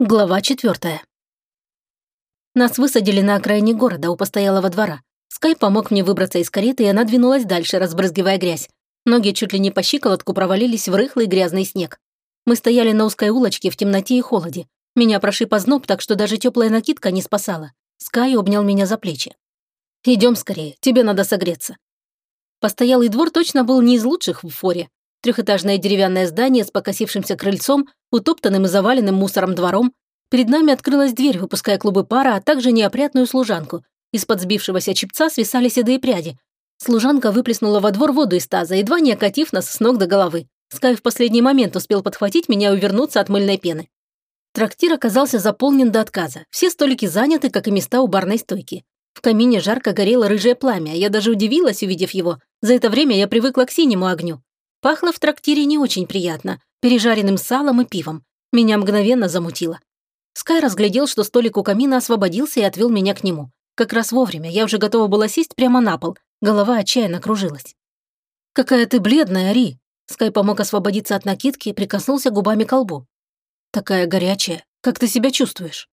Глава четвертая. Нас высадили на окраине города у постоялого двора. Скай помог мне выбраться из кареты, и она двинулась дальше, разбрызгивая грязь. Ноги чуть ли не по щиколотку провалились в рыхлый грязный снег. Мы стояли на узкой улочке в темноте и холоде. Меня прошиб озноб, так что даже теплая накидка не спасала. Скай обнял меня за плечи. Идем скорее, тебе надо согреться. Постоялый двор точно был не из лучших в форе. Трехэтажное деревянное здание с покосившимся крыльцом, утоптанным и заваленным мусором двором. Перед нами открылась дверь, выпуская клубы пара, а также неопрятную служанку. Из-под сбившегося чепца свисали седые пряди. Служанка выплеснула во двор воду из таза, едва не окатив нас с ног до головы. Скай в последний момент успел подхватить меня и увернуться от мыльной пены. Трактир оказался заполнен до отказа. Все столики заняты, как и места у барной стойки. В камине жарко горело рыжее пламя, я даже удивилась, увидев его. За это время я привыкла к синему огню. Пахло в трактире не очень приятно, пережаренным салом и пивом. Меня мгновенно замутило. Скай разглядел, что столик у камина освободился и отвел меня к нему. Как раз вовремя, я уже готова была сесть прямо на пол, голова отчаянно кружилась. «Какая ты бледная, Ри!» Скай помог освободиться от накидки и прикоснулся губами к лбу. «Такая горячая. Как ты себя чувствуешь?»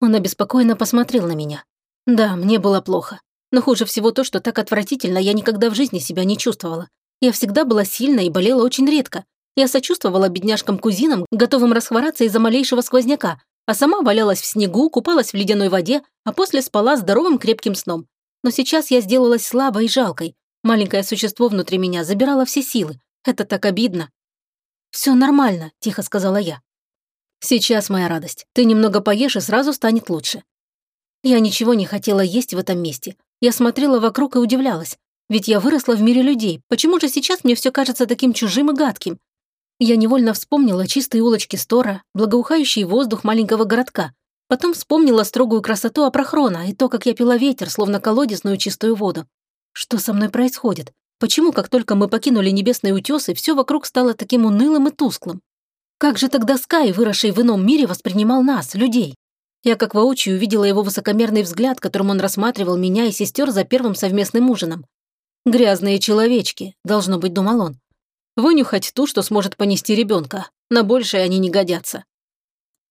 Он обеспокоенно посмотрел на меня. Да, мне было плохо. Но хуже всего то, что так отвратительно я никогда в жизни себя не чувствовала. Я всегда была сильна и болела очень редко. Я сочувствовала бедняжкам-кузинам, готовым расхвораться из-за малейшего сквозняка, а сама валялась в снегу, купалась в ледяной воде, а после спала здоровым крепким сном. Но сейчас я сделалась слабой и жалкой. Маленькое существо внутри меня забирало все силы. Это так обидно. «Все нормально», – тихо сказала я. «Сейчас, моя радость. Ты немного поешь, и сразу станет лучше». Я ничего не хотела есть в этом месте. Я смотрела вокруг и удивлялась. Ведь я выросла в мире людей. Почему же сейчас мне все кажется таким чужим и гадким? Я невольно вспомнила чистые улочки Стора, благоухающий воздух маленького городка. Потом вспомнила строгую красоту Апрохрона и то, как я пила ветер, словно колодезную чистую воду. Что со мной происходит? Почему, как только мы покинули небесные утесы, все вокруг стало таким унылым и тусклым? Как же тогда Скай, выросший в ином мире, воспринимал нас, людей? Я как воочию увидела его высокомерный взгляд, которым он рассматривал меня и сестер за первым совместным ужином. Грязные человечки, должно быть, думал он. Вынюхать ту, что сможет понести ребенка. На большее они не годятся.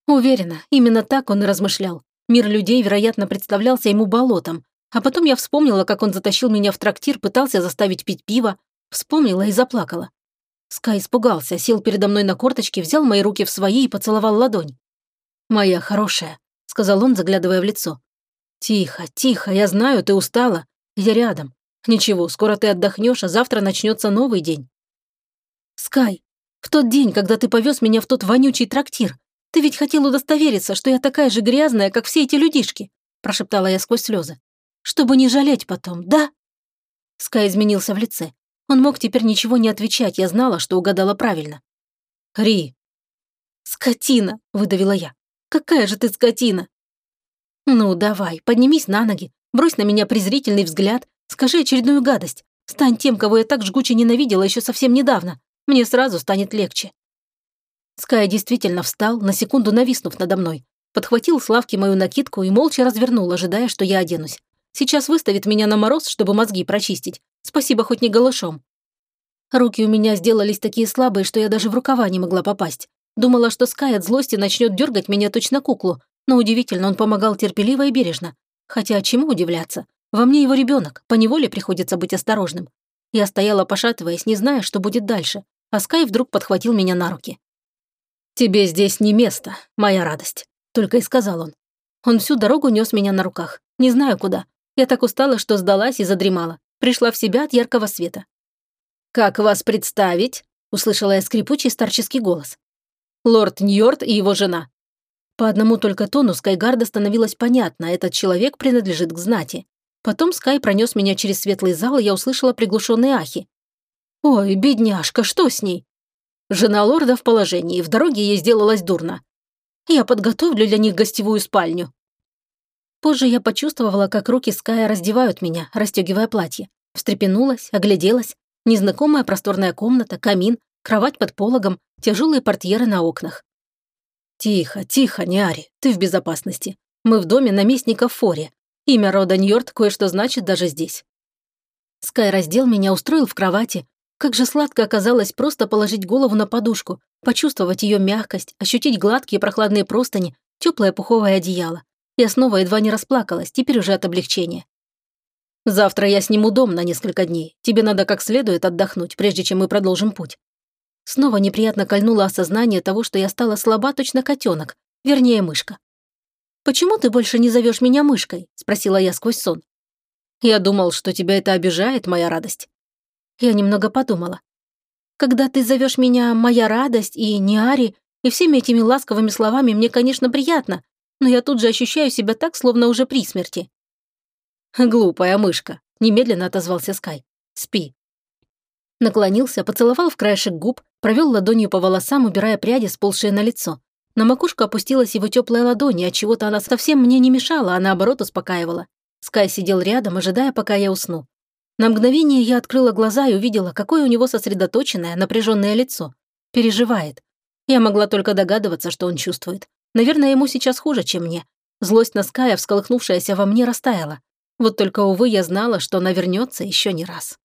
Уверена, именно так он и размышлял. Мир людей, вероятно, представлялся ему болотом. А потом я вспомнила, как он затащил меня в трактир, пытался заставить пить пиво. Вспомнила и заплакала. Скай испугался, сел передо мной на корточки, взял мои руки в свои и поцеловал ладонь. «Моя хорошая», — сказал он, заглядывая в лицо. «Тихо, тихо, я знаю, ты устала. Я рядом. Ничего, скоро ты отдохнешь, а завтра начнется новый день. Скай, в тот день, когда ты повез меня в тот вонючий трактир, ты ведь хотел удостовериться, что я такая же грязная, как все эти людишки, прошептала я сквозь слезы. Чтобы не жалеть потом, да? Скай изменился в лице. Он мог теперь ничего не отвечать, я знала, что угадала правильно. Ри. Скотина, выдавила я. Какая же ты скотина? Ну, давай, поднимись на ноги, брось на меня презрительный взгляд, Скажи очередную гадость. Стань тем, кого я так жгуче ненавидела еще совсем недавно. Мне сразу станет легче». Скай действительно встал, на секунду нависнув надо мной. Подхватил с лавки мою накидку и молча развернул, ожидая, что я оденусь. Сейчас выставит меня на мороз, чтобы мозги прочистить. Спасибо, хоть не голышом. Руки у меня сделались такие слабые, что я даже в рукава не могла попасть. Думала, что Скай от злости начнет дергать меня точно куклу, но удивительно, он помогал терпеливо и бережно. Хотя чему удивляться? Во мне его ребенок, поневоле приходится быть осторожным. Я стояла, пошатываясь, не зная, что будет дальше, а Скай вдруг подхватил меня на руки. «Тебе здесь не место, моя радость», — только и сказал он. Он всю дорогу нес меня на руках, не знаю куда. Я так устала, что сдалась и задремала. Пришла в себя от яркого света. «Как вас представить?» — услышала я скрипучий старческий голос. «Лорд Ньорд и его жена». По одному только тону Скайгарда становилось понятно, этот человек принадлежит к знати. Потом Скай пронес меня через светлый зал, и я услышала приглушенные ахи. «Ой, бедняжка, что с ней?» Жена лорда в положении, в дороге ей сделалось дурно. Я подготовлю для них гостевую спальню. Позже я почувствовала, как руки Ская раздевают меня, расстегивая платье. Встрепенулась, огляделась. Незнакомая просторная комната, камин, кровать под пологом, тяжелые портьеры на окнах. «Тихо, тихо, не Ари, ты в безопасности. Мы в доме наместника Фори. Имя рода Ньорд кое-что значит даже здесь. Скай раздел меня, устроил в кровати. Как же сладко оказалось просто положить голову на подушку, почувствовать ее мягкость, ощутить гладкие прохладные простыни, теплое пуховое одеяло. Я снова едва не расплакалась, теперь уже от облегчения. «Завтра я сниму дом на несколько дней. Тебе надо как следует отдохнуть, прежде чем мы продолжим путь». Снова неприятно кольнуло осознание того, что я стала слаба точно котенок, вернее, мышка. «Почему ты больше не зовешь меня мышкой?» – спросила я сквозь сон. «Я думал, что тебя это обижает, моя радость». Я немного подумала. Когда ты зовешь меня «моя радость» и «неари», и всеми этими ласковыми словами мне, конечно, приятно, но я тут же ощущаю себя так, словно уже при смерти. «Глупая мышка», — немедленно отозвался Скай. «Спи». Наклонился, поцеловал в краешек губ, провел ладонью по волосам, убирая пряди, сползшие на лицо. На макушку опустилась его теплая ладонь, и отчего-то она совсем мне не мешала, а наоборот успокаивала. Скай сидел рядом, ожидая, пока я усну. На мгновение я открыла глаза и увидела, какое у него сосредоточенное, напряженное лицо. Переживает. Я могла только догадываться, что он чувствует. Наверное, ему сейчас хуже, чем мне. Злость на Ская, всколыхнувшаяся во мне, растаяла. Вот только, увы, я знала, что она вернется еще не раз.